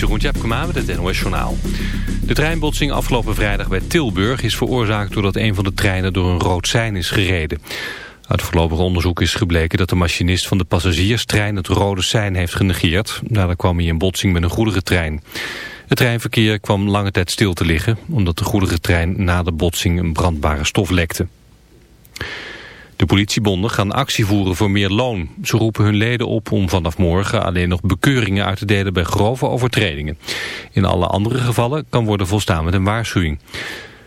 Jeroen Tjepkema met het NOS Journaal. De treinbotsing afgelopen vrijdag bij Tilburg is veroorzaakt doordat een van de treinen door een rood sein is gereden. Uit voorlopig onderzoek is gebleken dat de machinist van de passagierstrein het rode sein heeft genegeerd. Daardoor kwam hij in botsing met een goederentrein. Het treinverkeer kwam lange tijd stil te liggen omdat de goederentrein na de botsing een brandbare stof lekte. De politiebonden gaan actie voeren voor meer loon. Ze roepen hun leden op om vanaf morgen alleen nog bekeuringen uit te delen bij grove overtredingen. In alle andere gevallen kan worden volstaan met een waarschuwing.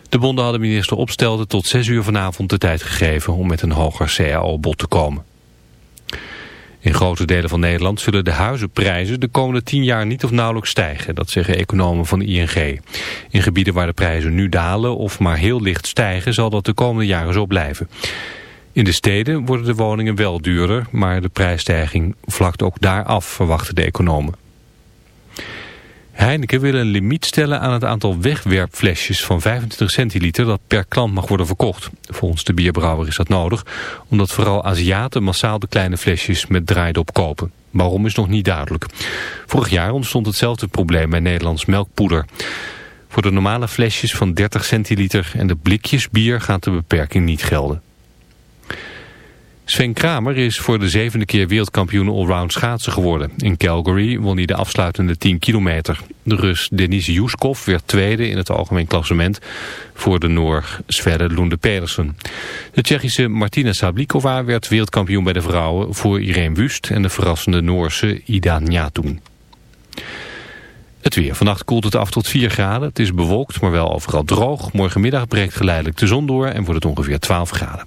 De bonden hadden minister Opstelten tot 6 uur vanavond de tijd gegeven om met een hoger CAO-bod te komen. In grote delen van Nederland zullen de huizenprijzen de komende 10 jaar niet of nauwelijks stijgen. Dat zeggen economen van ING. In gebieden waar de prijzen nu dalen of maar heel licht stijgen zal dat de komende jaren zo blijven. In de steden worden de woningen wel duurder, maar de prijsstijging vlakt ook daar af, verwachten de economen. Heineken wil een limiet stellen aan het aantal wegwerpflesjes van 25 centiliter dat per klant mag worden verkocht. Volgens de bierbrouwer is dat nodig, omdat vooral Aziaten massaal de kleine flesjes met draaidop kopen. Waarom is nog niet duidelijk. Vorig jaar ontstond hetzelfde probleem bij Nederlands melkpoeder. Voor de normale flesjes van 30 centiliter en de blikjes bier gaat de beperking niet gelden. Sven Kramer is voor de zevende keer wereldkampioen allround schaatsen geworden. In Calgary won hij de afsluitende 10 kilometer. De Rus Denis Yuskov werd tweede in het algemeen klassement voor de Noor Sverre Lunde Pedersen. De Tsjechische Martina Sablikova werd wereldkampioen bij de vrouwen voor Irene Wust en de verrassende Noorse Ida Njatoen. Het weer. Vannacht koelt het af tot 4 graden. Het is bewolkt, maar wel overal droog. Morgenmiddag breekt geleidelijk de zon door en wordt het ongeveer 12 graden.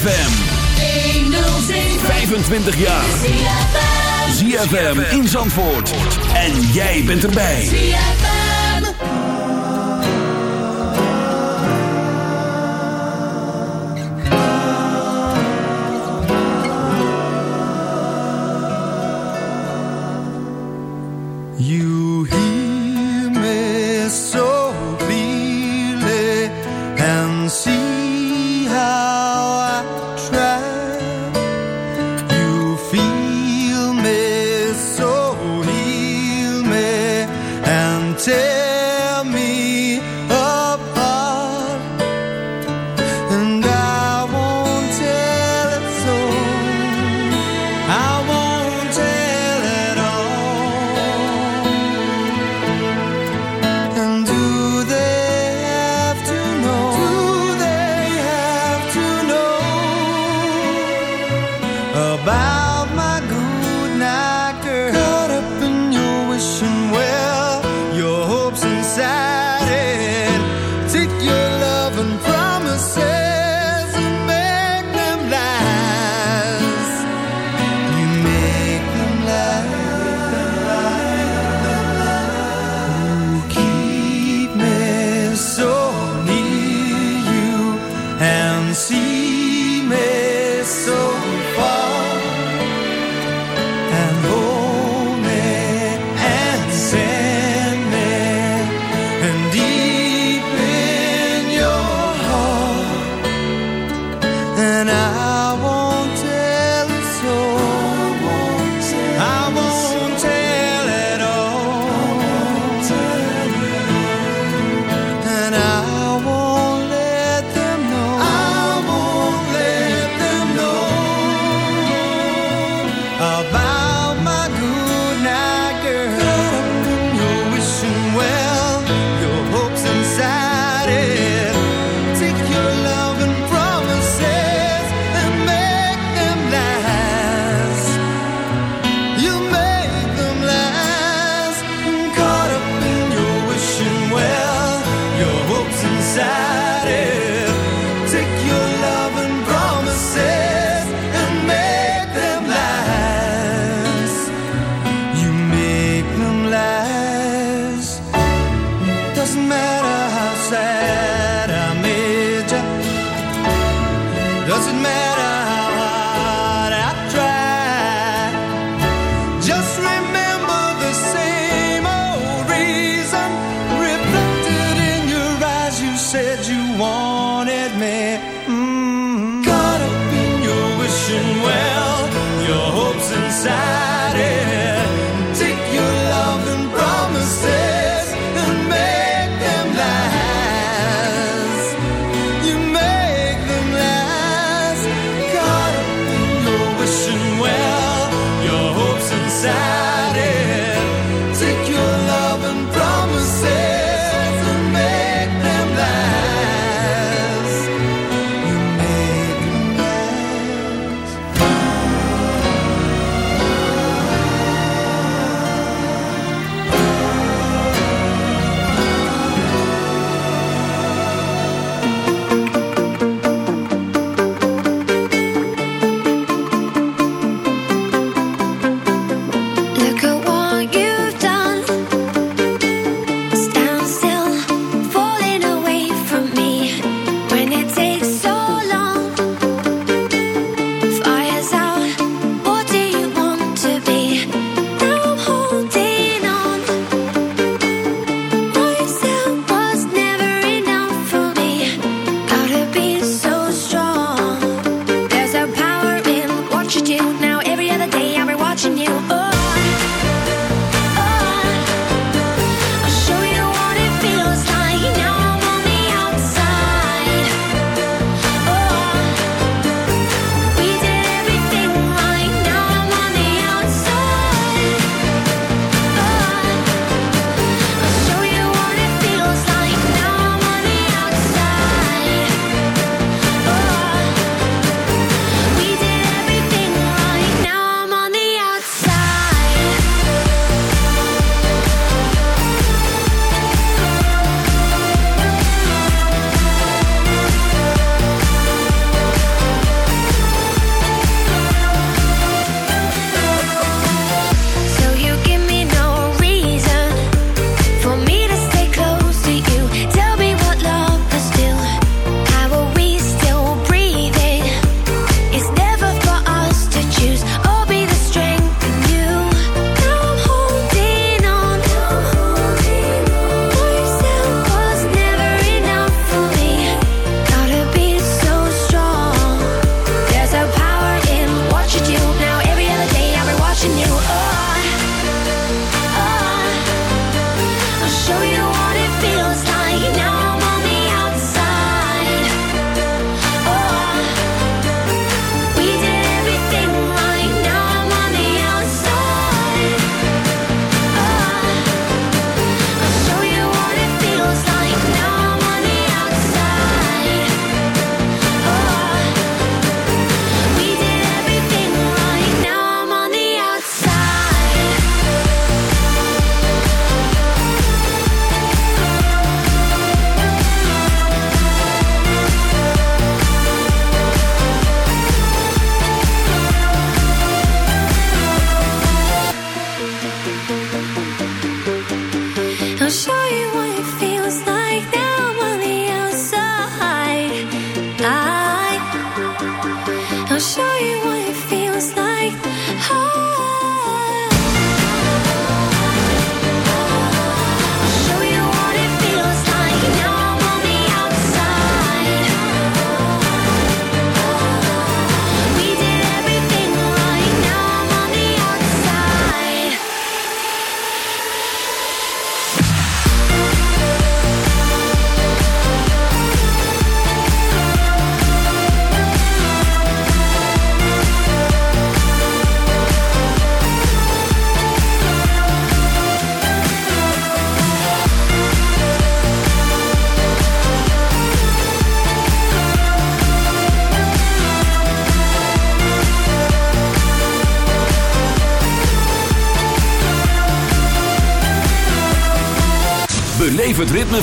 ZFM. 25 jaar. ZFM in Zandvoort. En jij bent erbij. You hear me so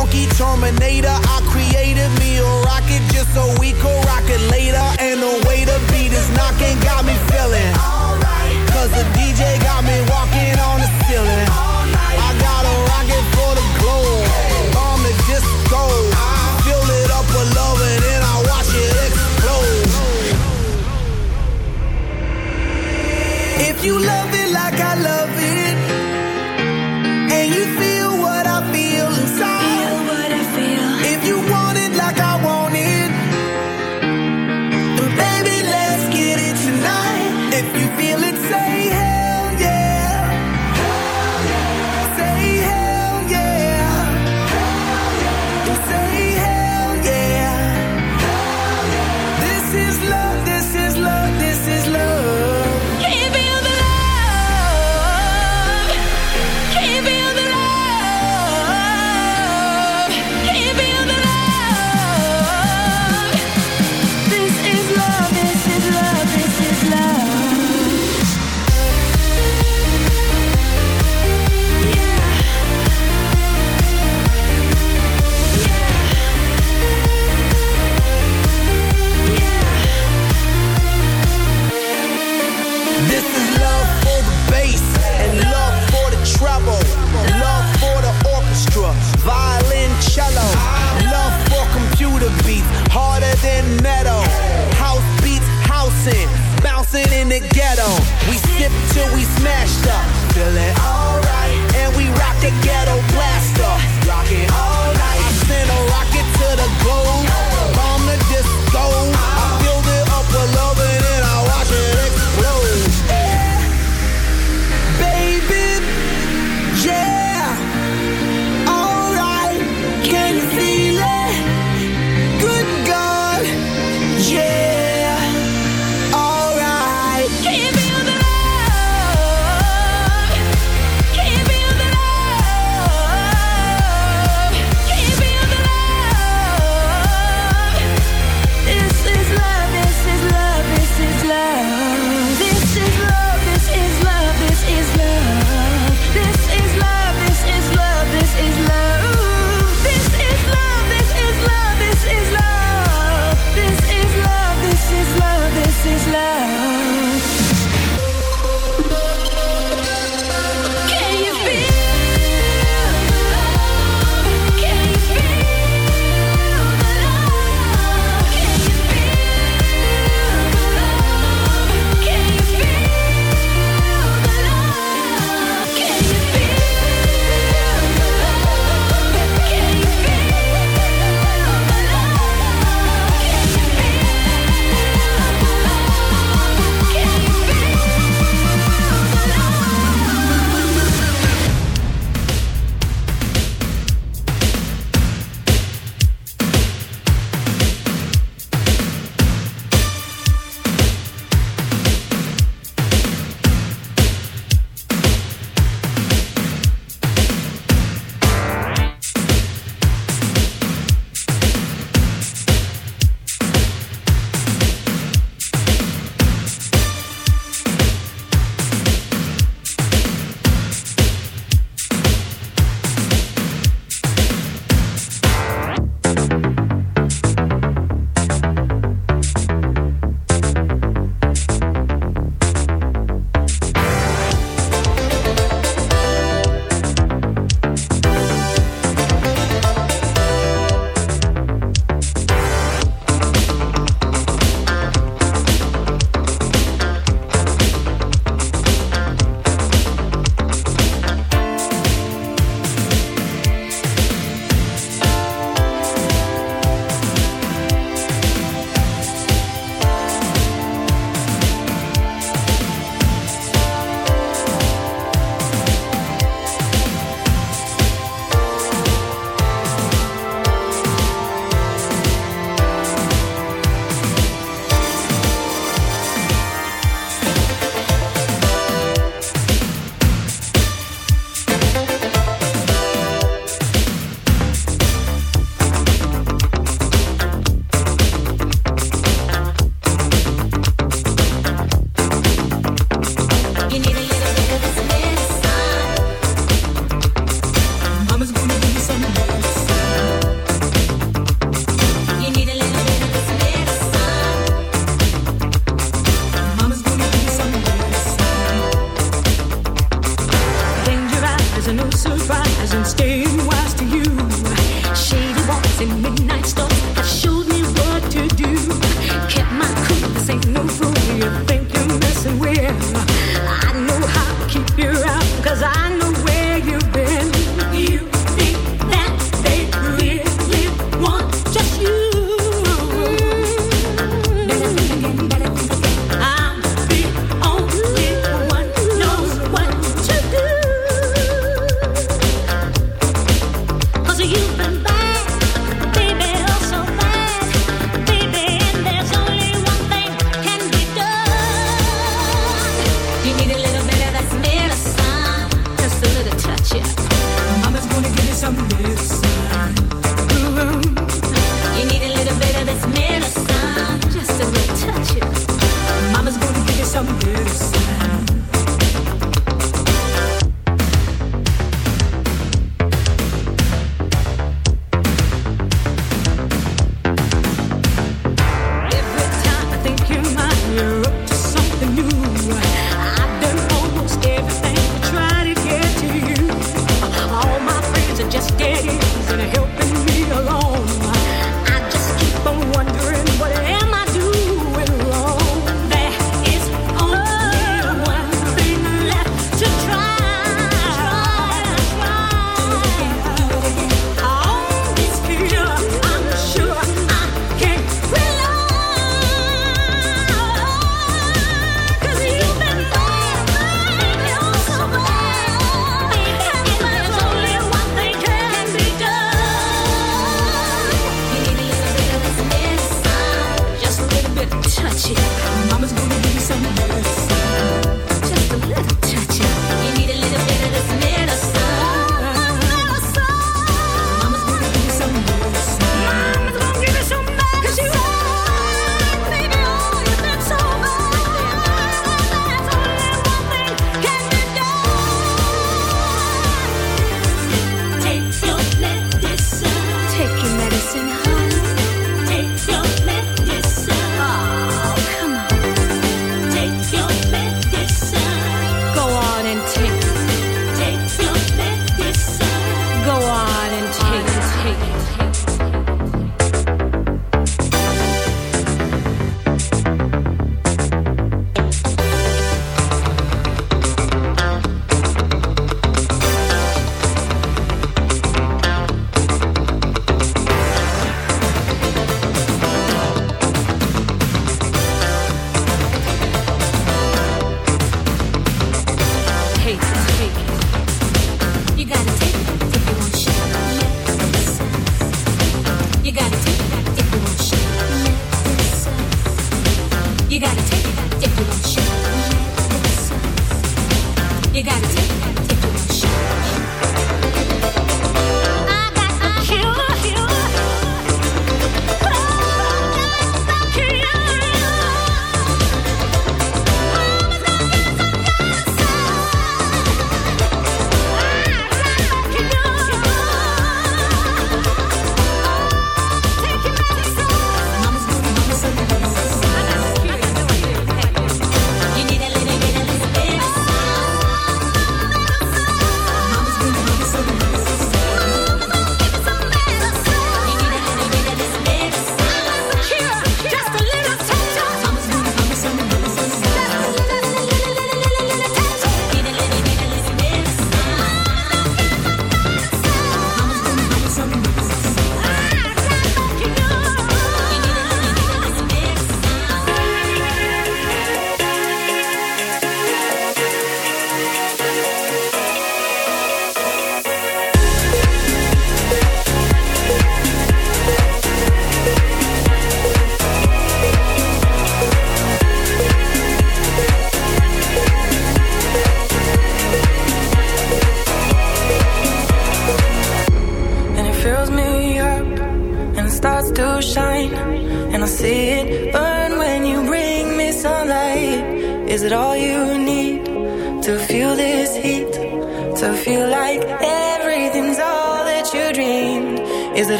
funky Terminator. I created me a rocket just so we could rock it later. And the way the beat is knocking, got Until we smashed up. Feel it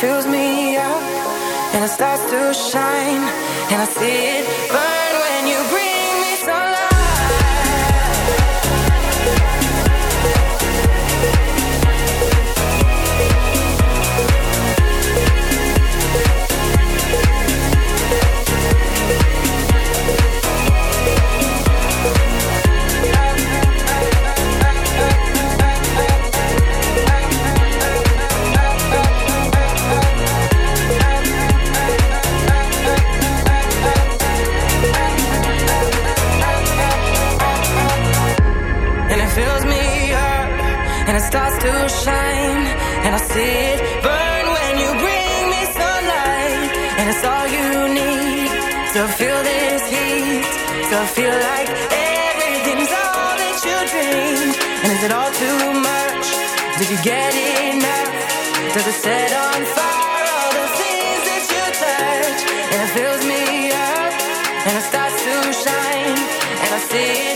fills me up and it starts to shine and I see and it starts to shine, and I see it.